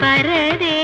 பரதே